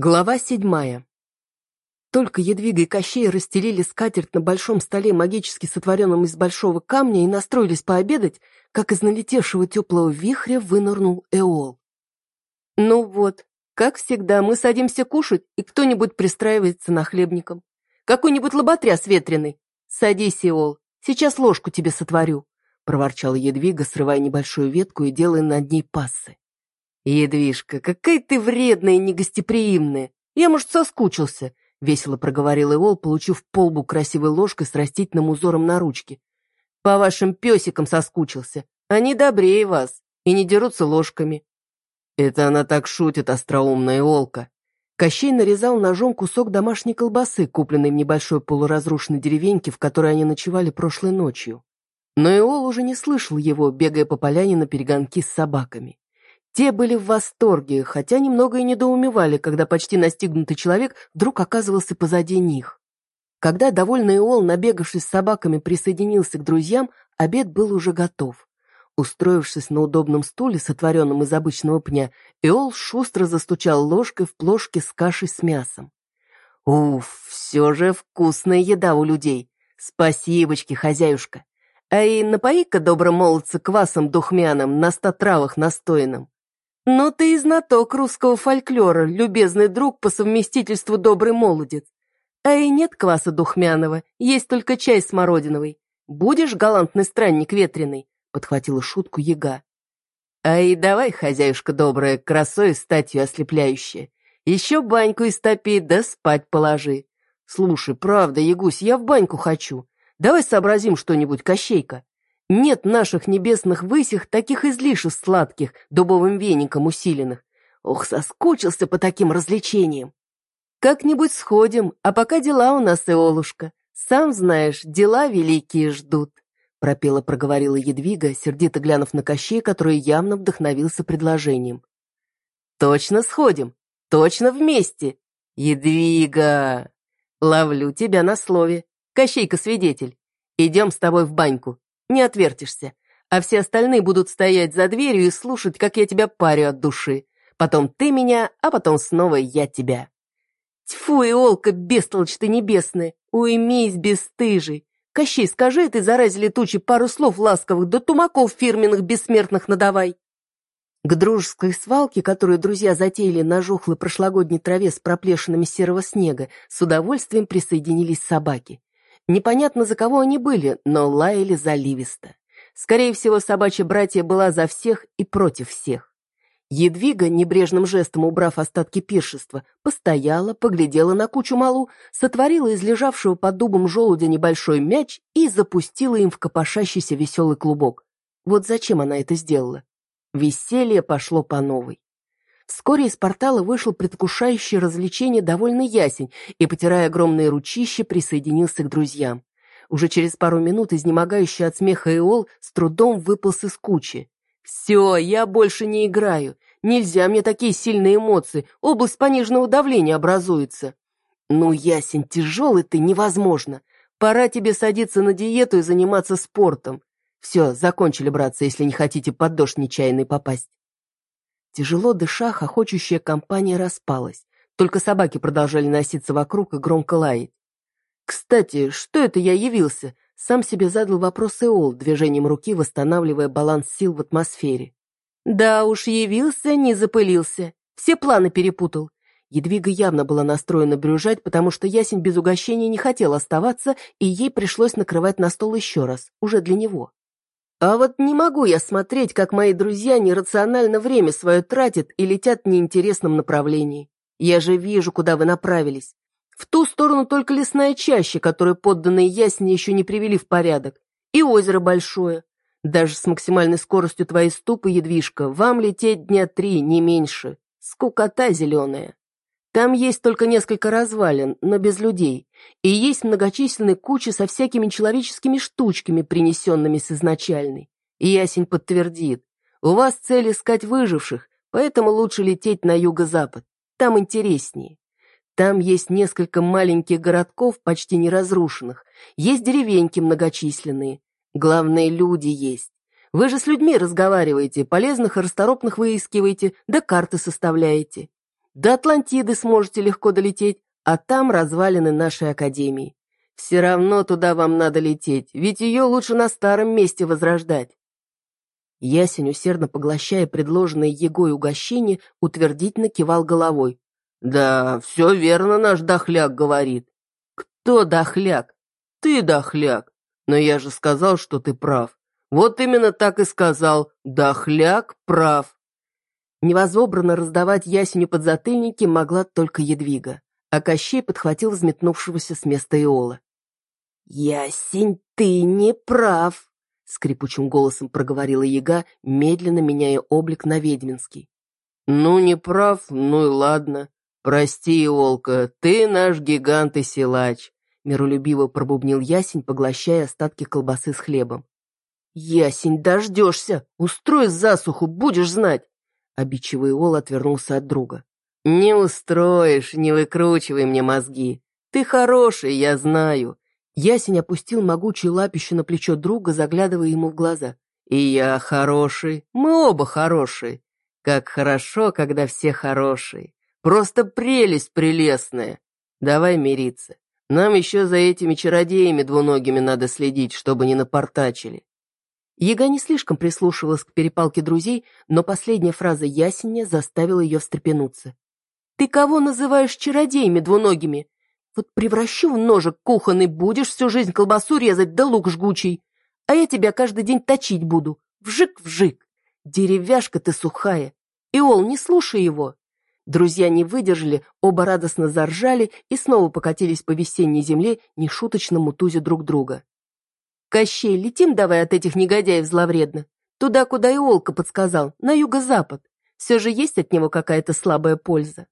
Глава седьмая. Только Едвига и Кощей расстелили скатерть на большом столе, магически сотворенном из большого камня, и настроились пообедать, как из налетевшего теплого вихря вынырнул Эол. «Ну вот, как всегда, мы садимся кушать, и кто-нибудь пристраивается на хлебником. Какой-нибудь лоботряс ветреный. Садись, Эол, сейчас ложку тебе сотворю», — проворчала Едвига, срывая небольшую ветку и делая над ней пассы. «Едвижка, какая ты вредная и негостеприимная! Я, может, соскучился!» — весело проговорил Иол, получив полбу красивой ложкой с растительным узором на ручке. «По вашим песикам соскучился. Они добрее вас и не дерутся ложками». «Это она так шутит, остроумная Иолка!» Кощей нарезал ножом кусок домашней колбасы, купленной в небольшой полуразрушенной деревеньке, в которой они ночевали прошлой ночью. Но Иол уже не слышал его, бегая по поляне на перегонки с собаками. Те были в восторге, хотя немного и недоумевали, когда почти настигнутый человек вдруг оказывался позади них. Когда довольный Иол, набегавшись с собаками, присоединился к друзьям, обед был уже готов. Устроившись на удобном стуле, сотворенном из обычного пня, Иол шустро застучал ложкой в плошке с кашей с мясом. «Уф, все же вкусная еда у людей! Спасибочки, хозяюшка! А и напои-ка добро молодца квасом духмяным на ста травах настоянным!» «Ну ты и знаток русского фольклора, любезный друг по совместительству добрый молодец. А и нет кваса духмяного, есть только чай смородиновый. Будешь галантный странник ветреный?» — подхватила шутку яга. «А и давай, хозяюшка добрая, красой и статью ослепляющая. Еще баньку истопи, да спать положи. Слушай, правда, Ягусь, я в баньку хочу. Давай сообразим что-нибудь, Кощейка». Нет наших небесных высих таких излишеств сладких, дубовым веником усиленных. Ох, соскучился по таким развлечениям. Как-нибудь сходим, а пока дела у нас, Иолушка. Сам знаешь, дела великие ждут. Пропела проговорила Едвига, сердито глянув на Кощей, который явно вдохновился предложением. «Точно сходим! Точно вместе! Едвига! Ловлю тебя на слове! Кощейка свидетель! Идем с тобой в баньку, не отвертишься. А все остальные будут стоять за дверью и слушать, как я тебя парю от души. Потом ты меня, а потом снова я тебя. Тьфу, Иолка, бестолочь ты небесная, уймись, бесстыжий. Кощей, скажи этой заразе летучей пару слов ласковых, да тумаков фирменных бессмертных надавай. К дружеской свалке, которую друзья затеяли на жухлой прошлогодней траве с проплешинами серого снега, с удовольствием присоединились собаки. Непонятно, за кого они были, но лаяли заливисто. Скорее всего, собачья братья была за всех и против всех. Едвига, небрежным жестом убрав остатки пиршества, постояла, поглядела на кучу малу, сотворила из лежавшего под дубом желудя небольшой мяч и запустила им в копошащийся веселый клубок. Вот зачем она это сделала? Веселье пошло по новой. Вскоре из портала вышел предвкушающий развлечение довольно ясень и, потирая огромные ручища, присоединился к друзьям. Уже через пару минут изнемогающий от смеха Эол с трудом выполз из кучи. «Все, я больше не играю. Нельзя мне такие сильные эмоции. Область пониженного давления образуется». «Ну, ясень, тяжелый ты, невозможно. Пора тебе садиться на диету и заниматься спортом. Все, закончили, братцы, если не хотите под дождь нечаянный попасть». Тяжело дыша, хохочущая компания распалась. Только собаки продолжали носиться вокруг и громко лаять. «Кстати, что это я явился?» Сам себе задал вопрос Эол, движением руки восстанавливая баланс сил в атмосфере. «Да уж, явился, не запылился. Все планы перепутал». Едвига явно была настроена брюжать, потому что Ясень без угощения не хотел оставаться, и ей пришлось накрывать на стол еще раз, уже для него. А вот не могу я смотреть, как мои друзья нерационально время свое тратят и летят в неинтересном направлении. Я же вижу, куда вы направились. В ту сторону только лесная чаща, которую подданные ясни еще не привели в порядок, и озеро большое. Даже с максимальной скоростью твоей ступы, едвижка, вам лететь дня три, не меньше. Скукота зеленая. Там есть только несколько развалин, но без людей, и есть многочисленные кучи со всякими человеческими штучками, принесенными с изначальной. И Ясень подтвердит, у вас цель искать выживших, поэтому лучше лететь на юго-запад, там интереснее. Там есть несколько маленьких городков, почти неразрушенных, есть деревеньки многочисленные, главное, люди есть. Вы же с людьми разговариваете, полезных и расторопных выискиваете, да карты составляете. До Атлантиды сможете легко долететь, а там развалины нашей академии. Все равно туда вам надо лететь, ведь ее лучше на старом месте возрождать. Ясень, усердно поглощая предложенное Егой угощение, утвердительно кивал головой. «Да, все верно наш дохляк говорит». «Кто дохляк?» «Ты дохляк. Но я же сказал, что ты прав. Вот именно так и сказал. Дохляк прав». Невозобранно раздавать ясеню подзатыльники могла только Едвига, а Кощей подхватил взметнувшегося с места Иола. «Ясень, ты не прав!» — скрипучим голосом проговорила яга, медленно меняя облик на ведьминский. «Ну, не прав, ну и ладно. Прости, Иолка, ты наш гигант и силач», — миролюбиво пробубнил Ясень, поглощая остатки колбасы с хлебом. «Ясень, дождешься! Устрой засуху, будешь знать!» Обидчивый Иол отвернулся от друга. «Не устроишь, не выкручивай мне мозги. Ты хороший, я знаю. Ясень опустил могучее лапище на плечо друга, заглядывая ему в глаза. «И я хороший, мы оба хорошие. Как хорошо, когда все хорошие. Просто прелесть прелестная. Давай мириться. Нам еще за этими чародеями двуногими надо следить, чтобы не напортачили». Яга не слишком прислушивалась к перепалке друзей, но последняя фраза Ясеня заставила ее встрепенуться. «Ты кого называешь чародеями двуногими? Вот превращу в ножик кухонный, будешь всю жизнь колбасу резать да лук жгучий. А я тебя каждый день точить буду. Вжик-вжик. Деревяшка ты сухая. Иол, не слушай его. Друзья не выдержали, оба радостно заржали и снова покатились по весенней земле, нешуточно мутузя друг друга. «Кощей, летим давай от этих негодяев зловредно. Туда, куда Иолка подсказал, на юго-запад. Все же есть от него какая-то слабая польза».